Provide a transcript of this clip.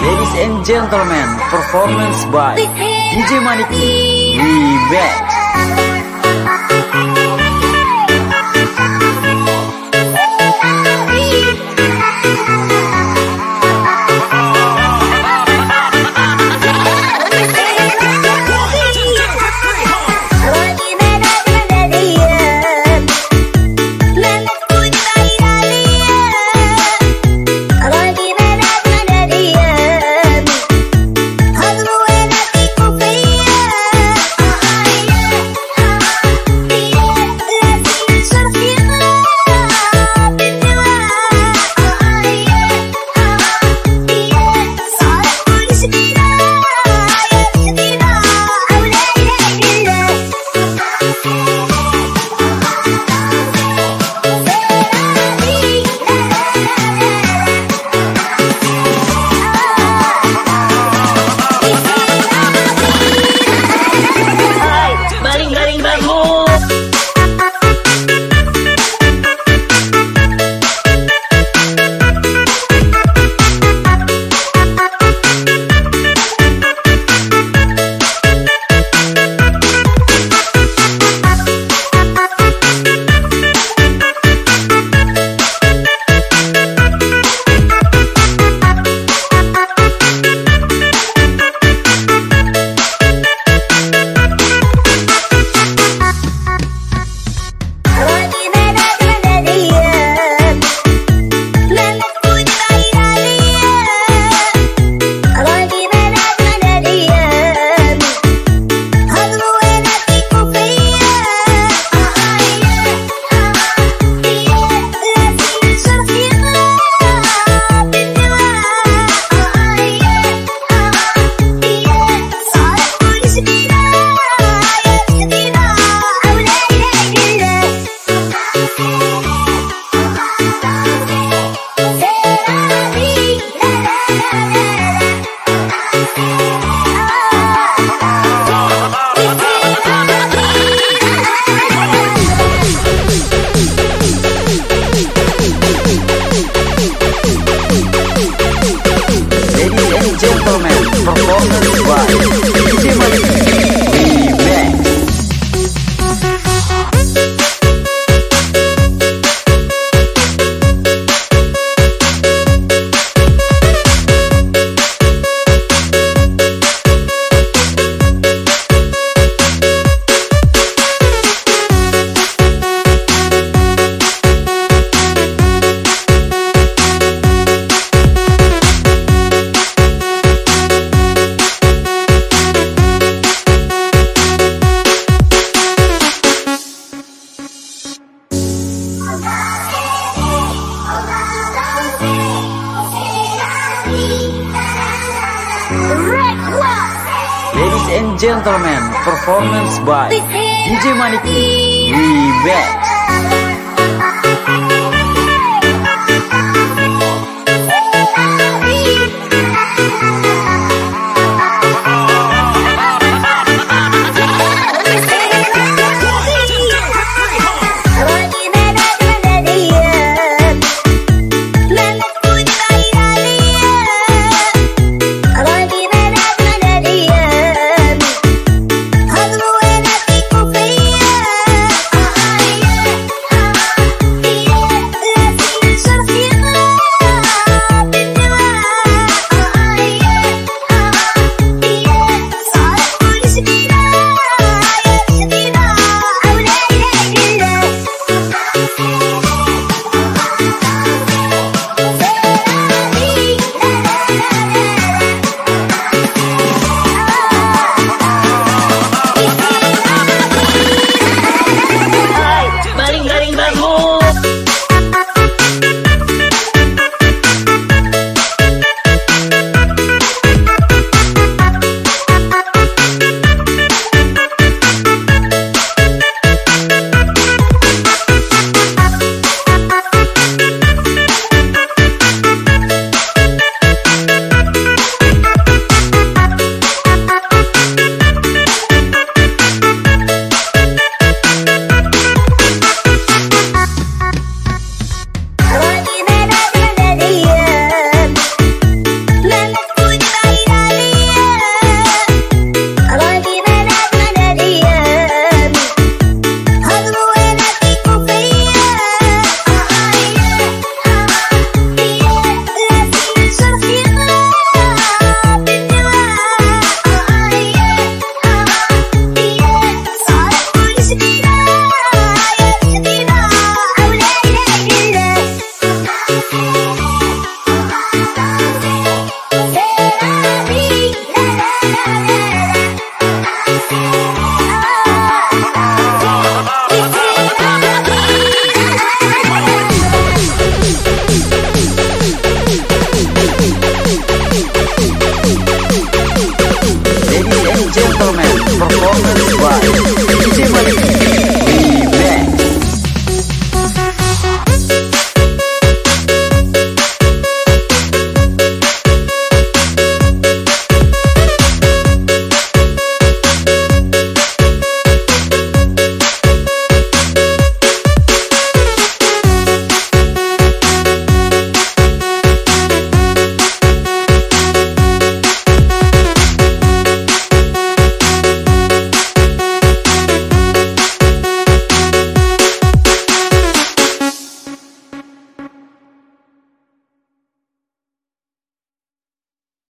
Ladies and gentlemen, performance by DJ Maniki Remix. And gentlemen, performance by DJ Maniki Remix.